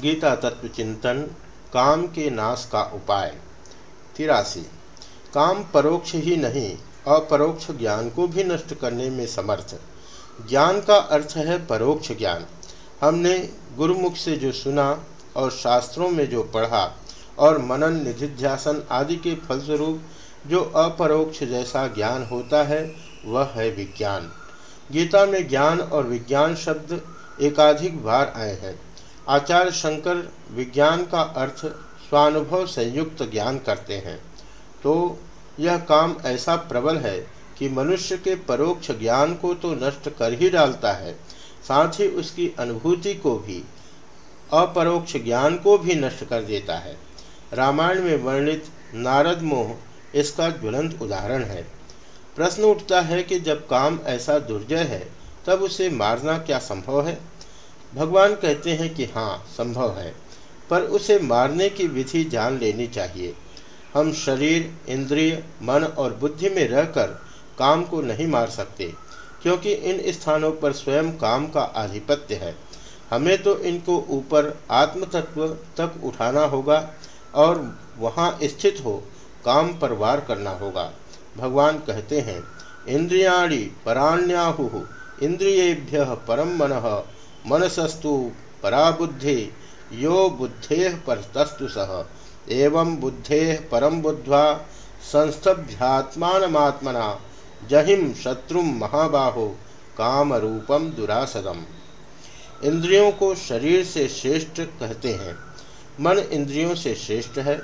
गीता तत्व चिंतन, काम के नाश का उपाय। तिरासी। काम परोक्ष ही नहीं, अपरोक्ष ज्ञान को भी नष्ट करने में समर्थ। ज्ञान का अर्थ है परोक्ष ज्ञान। हमने गुरुमुख से जो सुना और शास्त्रों में जो पढ़ा और मनन, निधिध्यासन आदि के फलस्वरूप जो अपरोक्ष जैसा ज्ञान होता है, वह है विज्ञान। गीता में ज्ञान और विज्ञान शब्द एकाधिक बार आए हैं। आचार्य शंकर विज्ञान का अर्थ स्वानुभव संयुक्त ज्ञान करते हैं। तो यह काम ऐसा प्रबल है कि मनुष्य के परोक्ष ज्ञान को तो नष्ट कर ही डालता है, साथ ही उसकी अनुभूति को भी, अपरोक्ष ज्ञान को भी नष्ट कर देता है। रामायण में वर्णित नारद मोह इसका ज्वलंत उदाहरण है। प्रश्न उठता है कि जब काम ऐसा दुर्जय है, तब उसे मारना क्या संभव है? भगवान कहते हैं कि हाँ संभव है, पर उसे मारने की विधि जान लेनी चाहिए। हम शरीर, इंद्रिय, मन और बुद्धि में रहकर काम को नहीं मार सकते, क्योंकि इन स्थानों पर स्वयं काम का आधिपत्य है। हमें तो इनको ऊपर आत्म तत्व तक उठाना होगा और वहाँ स्थित हो काम पर वार करना होगा। भगवान कहते हैं, इंद्रियाणी पराण्याहु, इंद्रियेभ्य परम मन मनसस्तु पराबुद्धि, यो बुद्धे परतस्तु सह एवं बुद्धे परम बुद्ध्वा संस्तभ्यात्मात्मना जहिम शत्रु महाबाहो काम रूपम दुरासदम इंद्रियों को शरीर से श्रेष्ठ कहते हैं। मन इंद्रियों से श्रेष्ठ है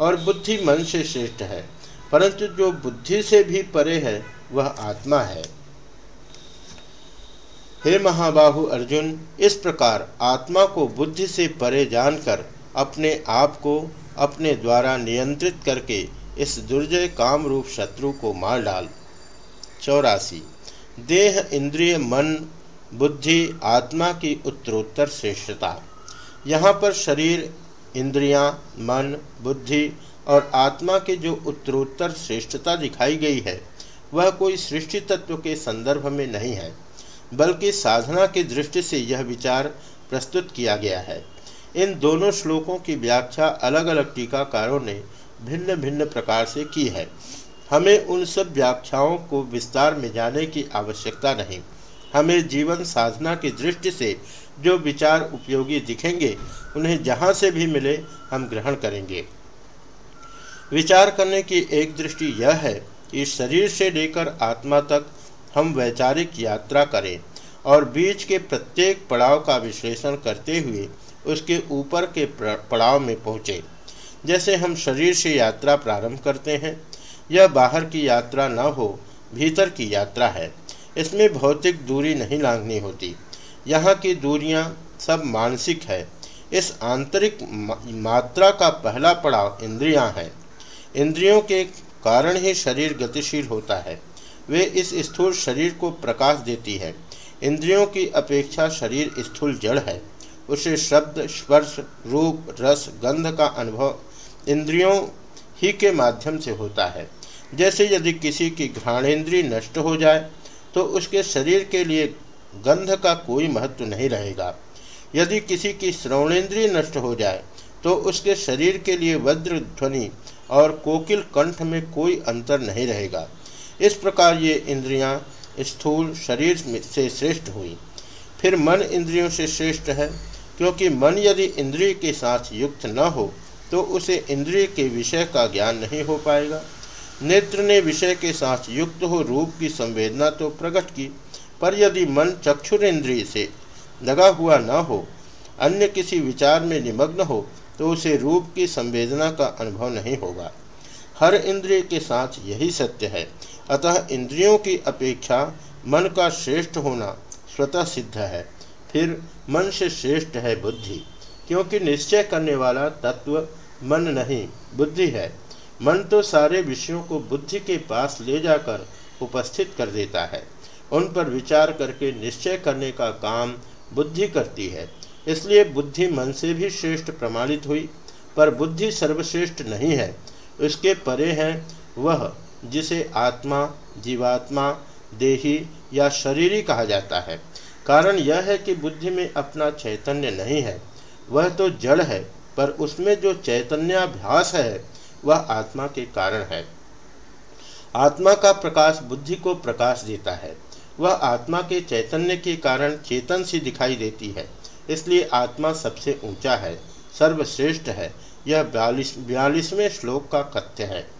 और बुद्धि मन से श्रेष्ठ है, परंतु जो बुद्धि से भी परे है, वह आत्मा है। हे महाबाहु अर्जुन इस प्रकार आत्मा को बुद्धि से परे जानकर अपने आप को अपने द्वारा नियंत्रित करके इस दुर्जय काम रूप शत्रु को मार डाल। चौरासी। देह इंद्रिय मन बुद्धि आत्मा की उत्तरोत्तर श्रेष्ठता। यहाँ पर शरीर इंद्रियाँ, मन बुद्धि और आत्मा के जो उत्तरोत्तर श्रेष्ठता दिखाई गई है वह कोई सृष्टि तत्व के संदर्भ में नहीं है। बल्कि साधना की दृष्टि से यह विचार प्रस्तुत किया गया है। इन दोनों श्लोकों की व्याख्या अलग अलग टीकाकारों ने भिन्न भिन्न प्रकार से की है। हमें उन सब व्याख्याओं को विस्तार में जाने की आवश्यकता नहीं। हमें जीवन साधना की दृष्टि से जो विचार उपयोगी दिखेंगे, उन्हें जहाँ से भी मिले हम ग्रहण करेंगे। विचार करने की एक दृष्टि यह है कि शरीर से लेकर आत्मा तक हम वैचारिक यात्रा करें और बीच के प्रत्येक पड़ाव का विश्लेषण करते हुए उसके ऊपर के पड़ाव में पहुँचे। जैसे हम शरीर से यात्रा प्रारंभ करते हैं यह बाहर की यात्रा न हो, भीतर की यात्रा है। इसमें भौतिक दूरी नहीं लांघनी होती। यहाँ की दूरियाँ सब मानसिक है। इस आंतरिक मात्रा का पहला पड़ाव इंद्रियाँ हैं। इंद्रियों के कारण ही शरीर गतिशील होता है। वे इस स्थूल शरीर को प्रकाश देती है। इंद्रियों की अपेक्षा शरीर स्थूल जड़ है। उसे शब्द, स्पर्श, रूप, रस, गंध का अनुभव इंद्रियों ही के माध्यम से होता है। जैसे यदि किसी की घ्राणेन्द्रिय नष्ट हो जाए तो उसके शरीर के लिए गंध का कोई महत्व नहीं रहेगा। यदि किसी की श्रवणेन्द्रिय नष्ट हो जाए तो उसके शरीर के लिए वज्र, ध्वनि और कोकिल कंठ में कोई अंतर नहीं रहेगा। इस प्रकार ये इंद्रियाँ स्थूल शरीर से श्रेष्ठ हुई। फिर मन इंद्रियों से श्रेष्ठ है, क्योंकि मन यदि इंद्रिय के साथ युक्त न हो तो उसे इंद्रिय के विषय का ज्ञान नहीं हो पाएगा। नेत्र ने विषय के साथ युक्त हो रूप की संवेदना तो प्रकट की, पर यदि मन चक्षुर इंद्रिय से लगा हुआ न हो, अन्य किसी विचार में निमग्न हो तो उसे रूप की संवेदना का अनुभव नहीं होगा। हर इंद्रिय के साथ यही सत्य है अतः इंद्रियों की अपेक्षा मन का श्रेष्ठ होना स्वतः सिद्ध है। फिर मन से श्रेष्ठ है बुद्धि, क्योंकि निश्चय करने वाला तत्व मन नहीं, बुद्धि है। मन तो सारे विषयों को बुद्धि के पास ले जाकर उपस्थित कर देता है। उन पर विचार करके निश्चय करने का काम बुद्धि करती है। इसलिए बुद्धि मन से भी श्रेष्ठ प्रमाणित हुई, पर बुद्धि सर्वश्रेष्ठ नहीं है। उसके परे हैं वह जिसे आत्मा, जीवात्मा, देही या शरीरी कहा जाता है। कारण यह है कि बुद्धि में अपना चैतन्य नहीं है। वह तो जड़ है, पर उसमें जो चैतन्याभ्यास है, वह आत्मा के कारण है। आत्मा का प्रकाश बुद्धि को प्रकाश देता है। वह आत्मा के चैतन्य के कारण चेतन सी दिखाई देती है। इसलिए आत्मा सबसे ऊँचा है, सर्वश्रेष्ठ है। यह बयालीस, बयालीसवें श्लोक का कथ्य है।